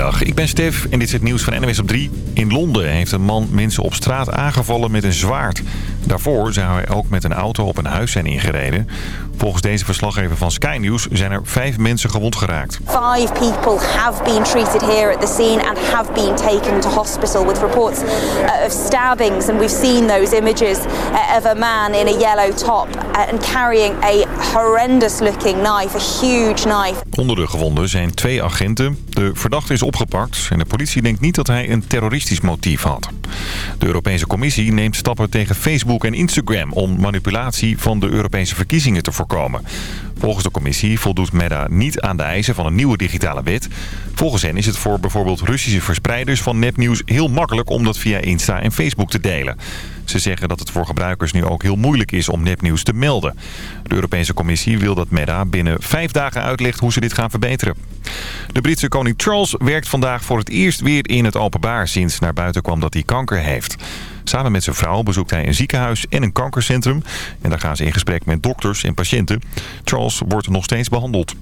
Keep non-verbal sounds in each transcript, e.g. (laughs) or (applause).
Goedemiddag, ik ben Stef en dit is het nieuws van NWS op 3. In Londen heeft een man mensen op straat aangevallen met een zwaard. Daarvoor zou hij ook met een auto op een huis zijn ingereden. Volgens deze verslaggever van Sky News zijn er vijf mensen gewond geraakt. Five people have been treated here at the scene and have been taken to hospital with reports uh, of stabbings. And we've seen those images uh, of a man in a yellow top uh, and carrying a horrendous looking knife, a huge knife. Onder de gewonden zijn twee agenten. De verdachte is opgepakt en de politie denkt niet dat hij een terroristisch motief had. De Europese Commissie neemt stappen tegen Facebook en Instagram om manipulatie van de Europese verkiezingen te voorkomen. Volgens de commissie voldoet Meta niet aan de eisen van een nieuwe digitale wet. Volgens hen is het voor bijvoorbeeld Russische verspreiders van nepnieuws heel makkelijk om dat via Insta en Facebook te delen. Ze zeggen dat het voor gebruikers nu ook heel moeilijk is om nepnieuws te melden. De Europese Commissie wil dat Meta binnen vijf dagen uitlegt hoe ze dit gaan verbeteren. De Britse koning Charles werkt vandaag voor het eerst weer in het openbaar sinds naar buiten kwam dat hij kanker heeft. Samen met zijn vrouw bezoekt hij een ziekenhuis en een kankercentrum. En daar gaan ze in gesprek met dokters en patiënten. Charles wordt nog steeds behandeld.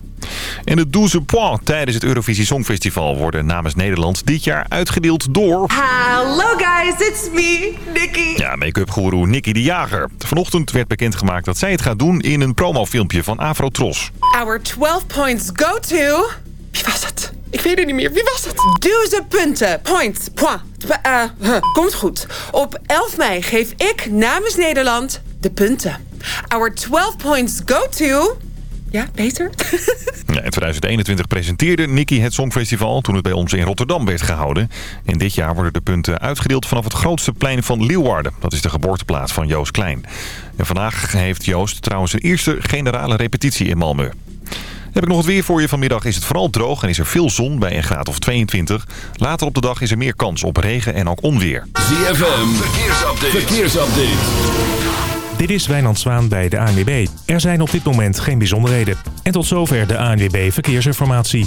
En de 12 points tijdens het Eurovisie Songfestival worden namens Nederland dit jaar uitgedeeld door... Hallo guys, it's me, Nicky. Ja, make-up goeroe Nicky de Jager. Vanochtend werd bekendgemaakt dat zij het gaat doen in een promofilmpje van Afrotros. Our 12 points go to... Wie was het? Ik weet het niet meer. Wie was het? Duizend punten. Points. Point. Uh, huh. Komt goed. Op 11 mei geef ik namens Nederland de punten. Our 12 points go to... Ja, beter? (laughs) Ja, in 2021 presenteerde Nicky het Songfestival toen het bij ons in Rotterdam werd gehouden. En dit jaar worden de punten uitgedeeld vanaf het grootste plein van Leeuwarden. Dat is de geboorteplaats van Joost Klein. En vandaag heeft Joost trouwens zijn eerste generale repetitie in Malmö. Heb ik nog het weer voor je. Vanmiddag is het vooral droog en is er veel zon bij een graad of 22. Later op de dag is er meer kans op regen en ook onweer. ZFM, verkeersupdate. verkeersupdate. Dit is Wijnand Zwaan bij de ANWB. Er zijn op dit moment geen bijzonderheden. En tot zover de ANWB Verkeersinformatie.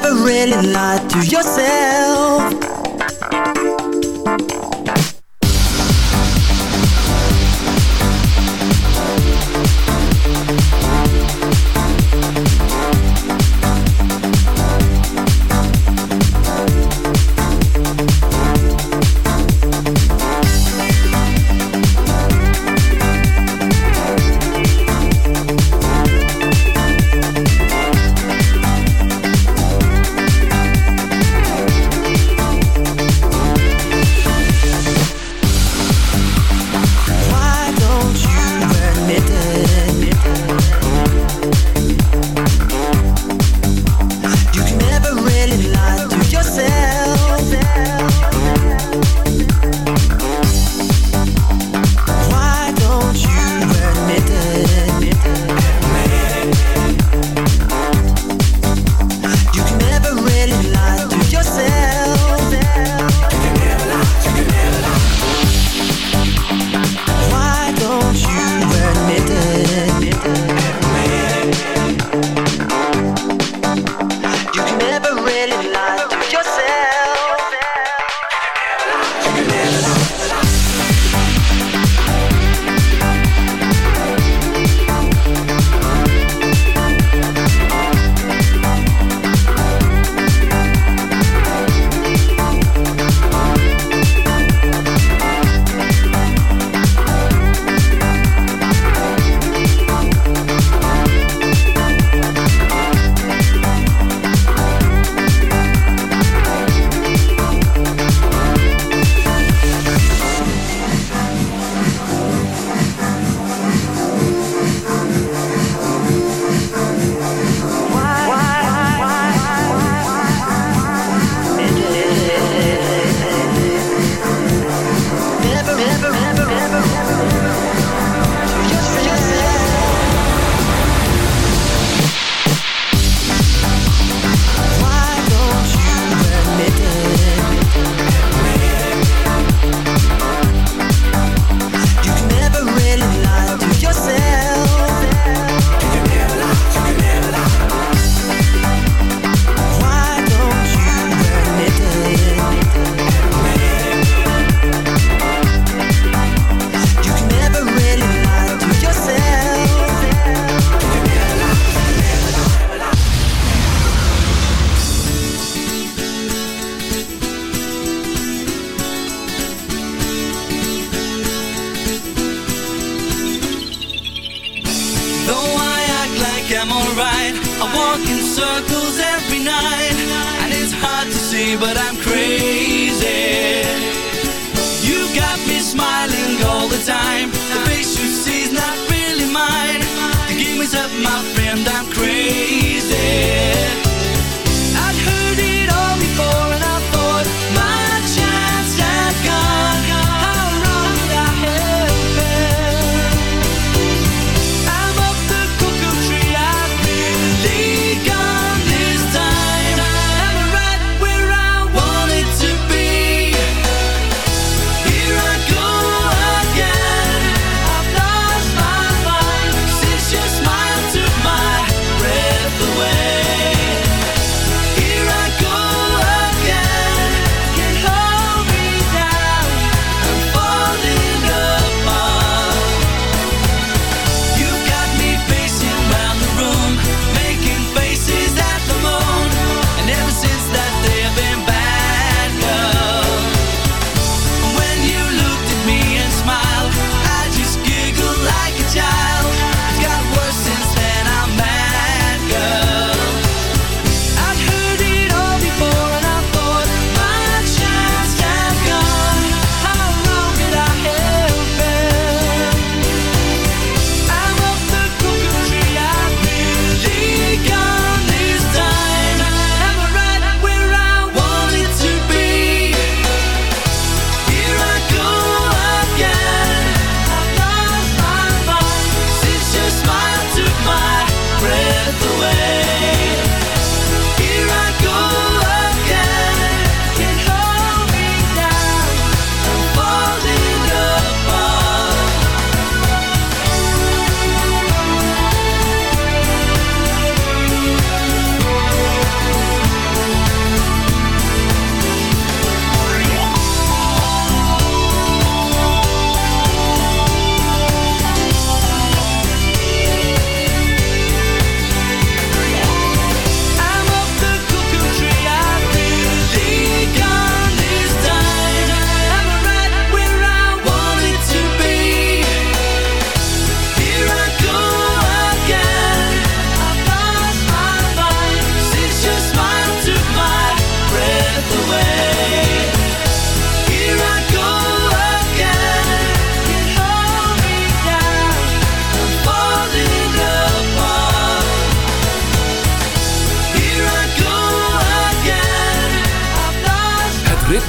really lie to yourself.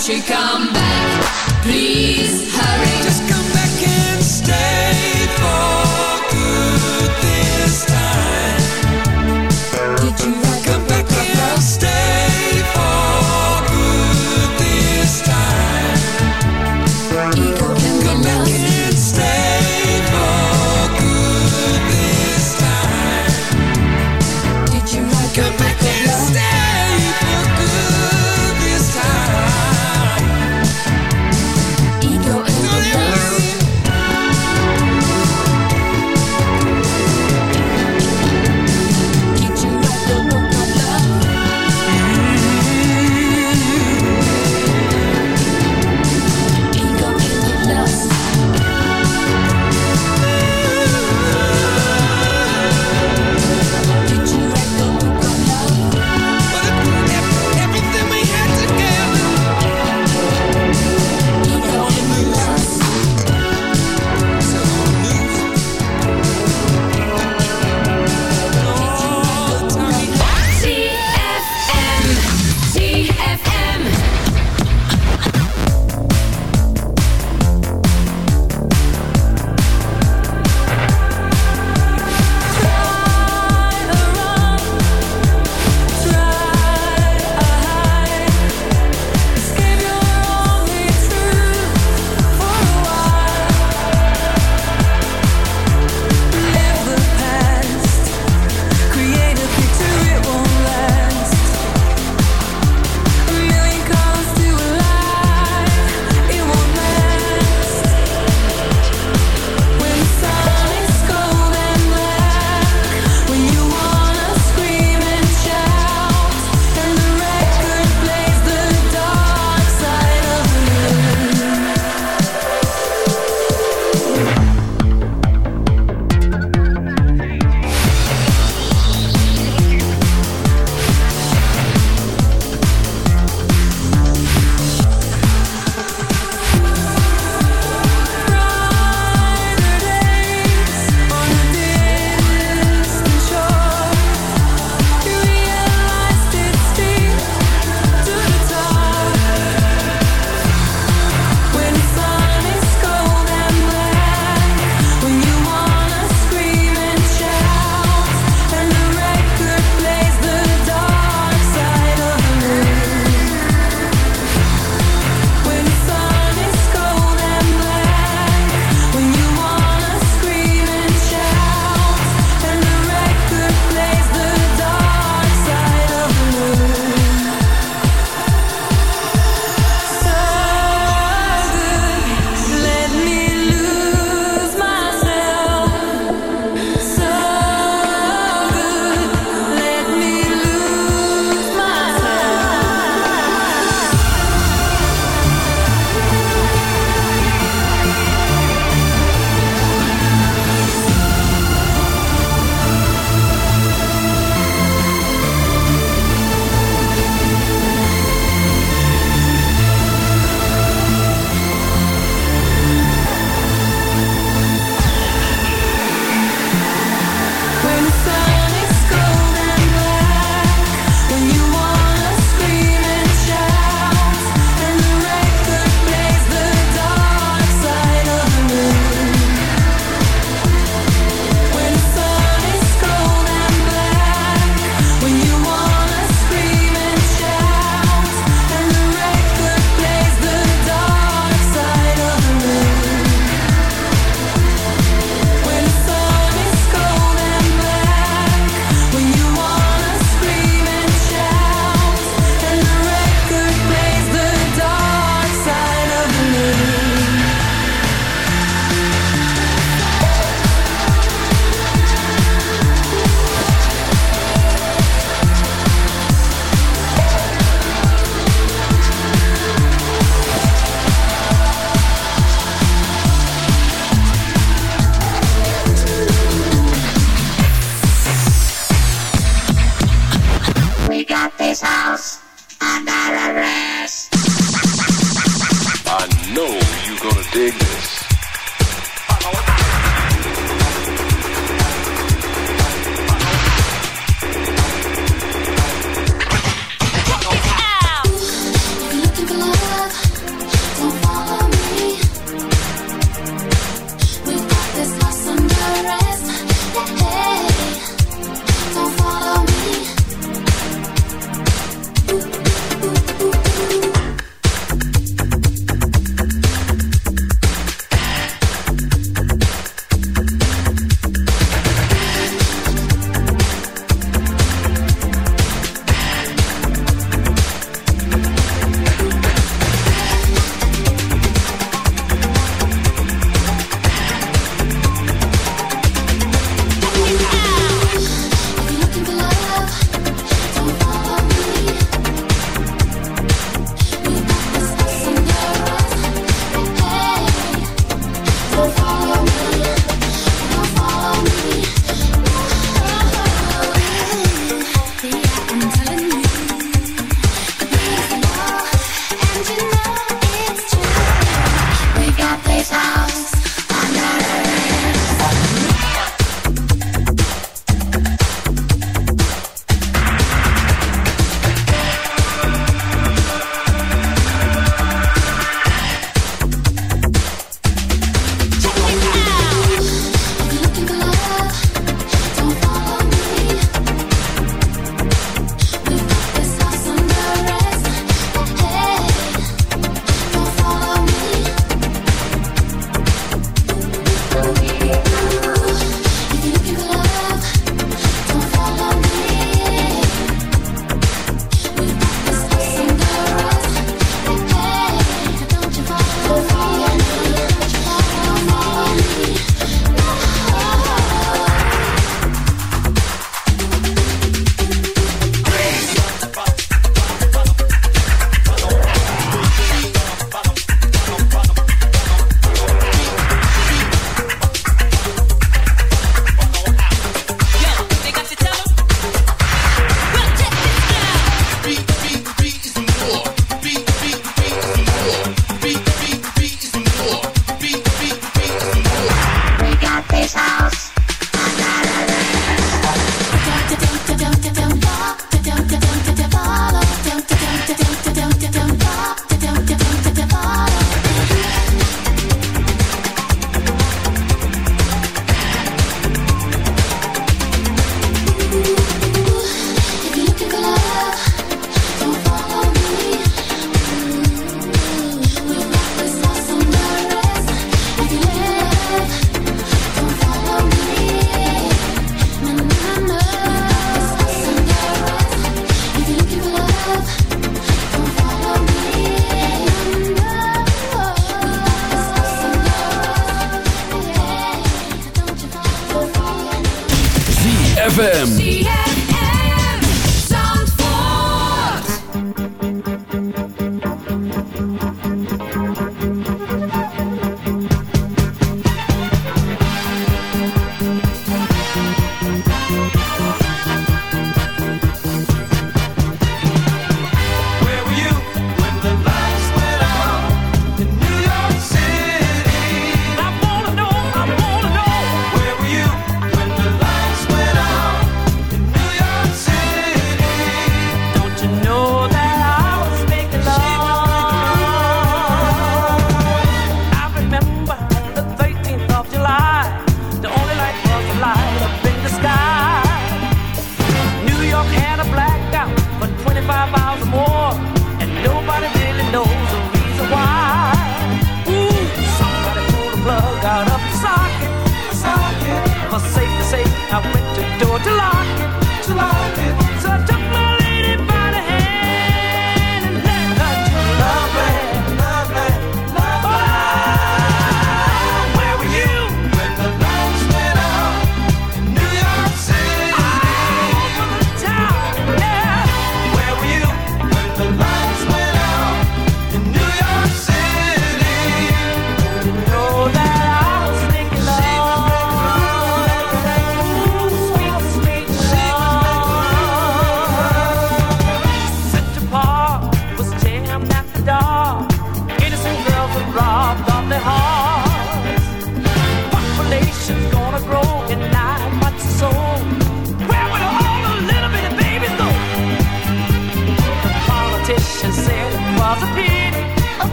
Won't you come back? Please hurry.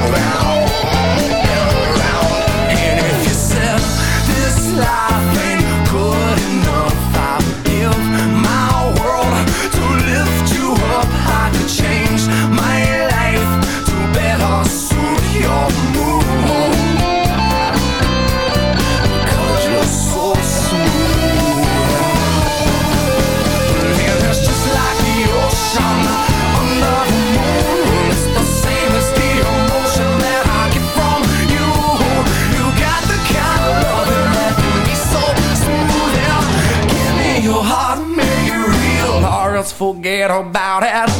around. About it.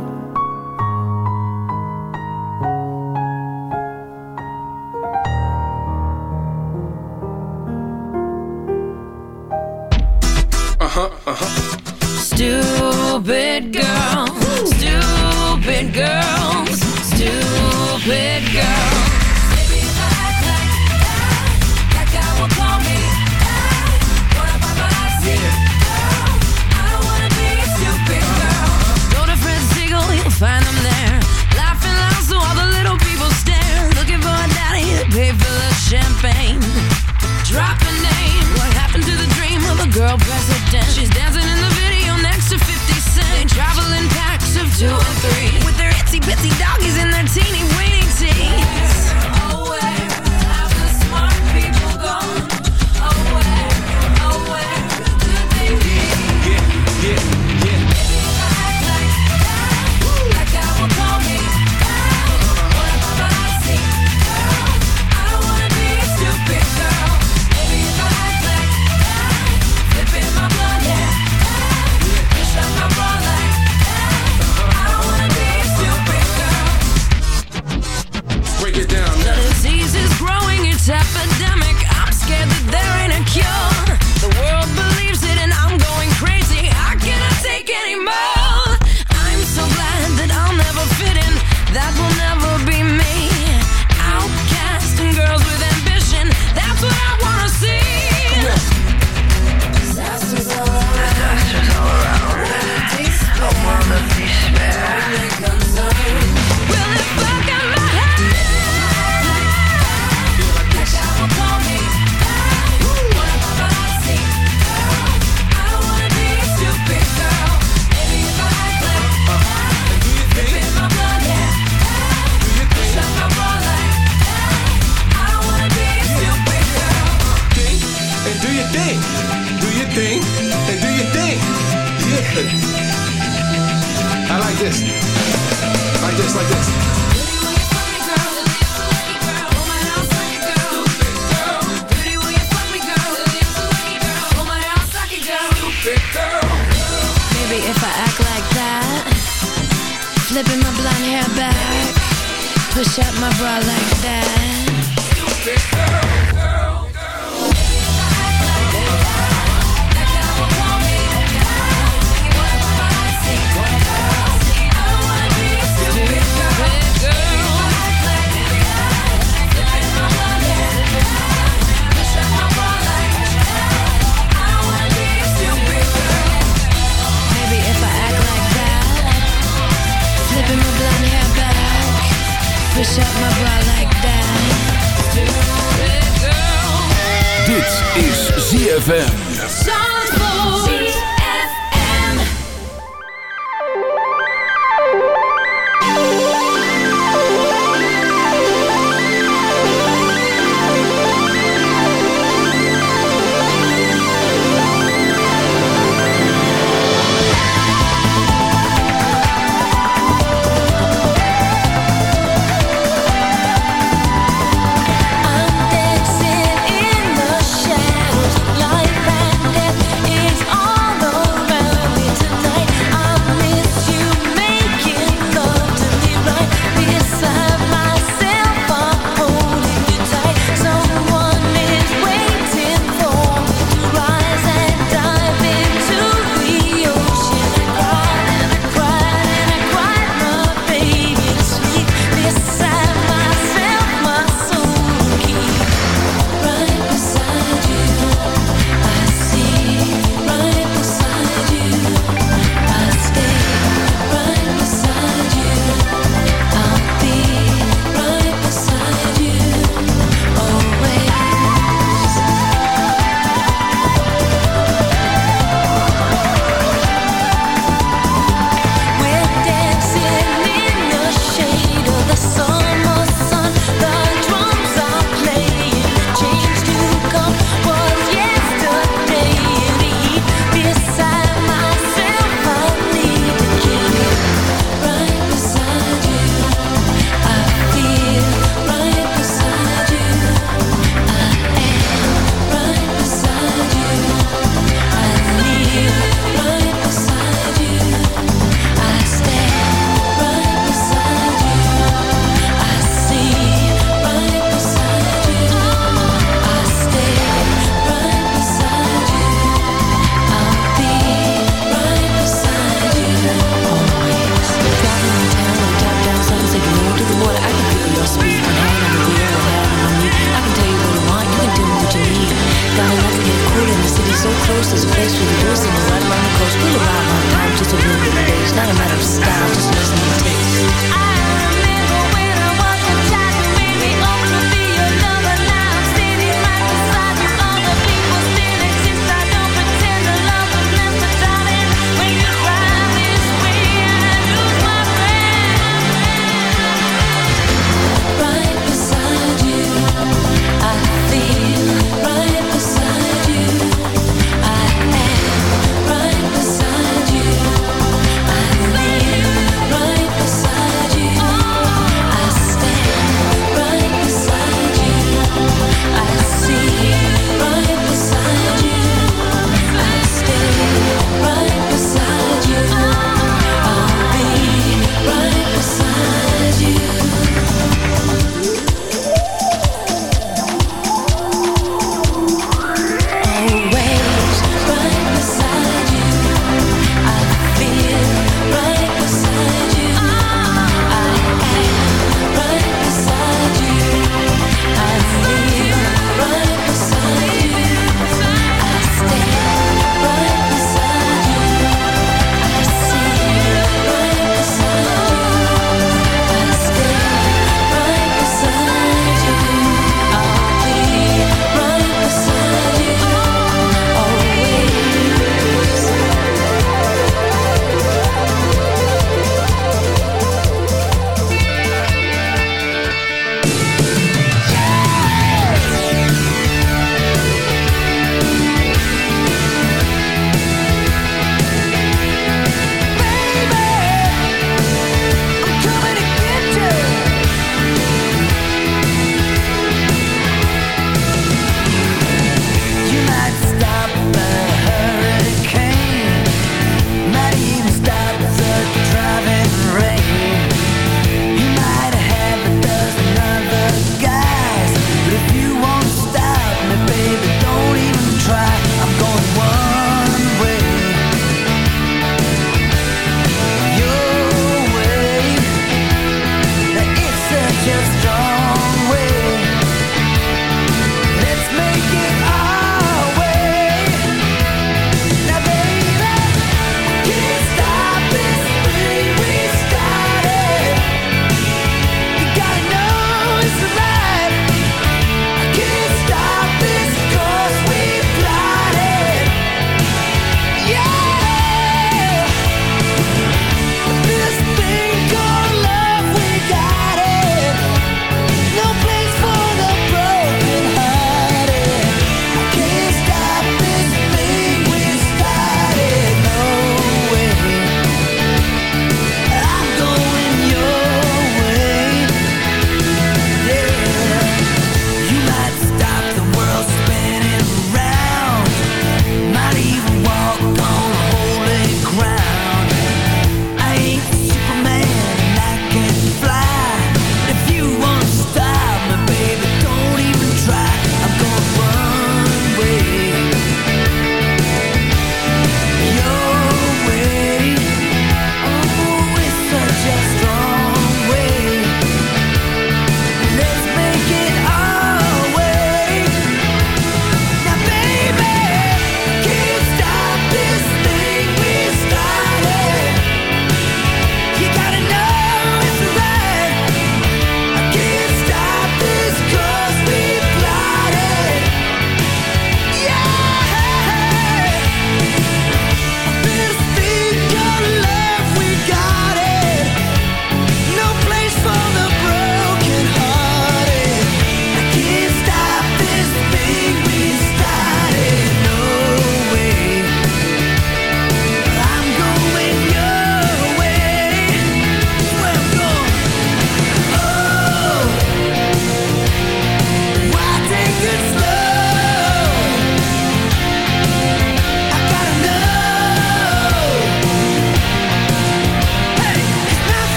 this. Like this, like this. Maybe if I act like that Flipping my blonde hair back Push up my bra like that Dit is ZFM.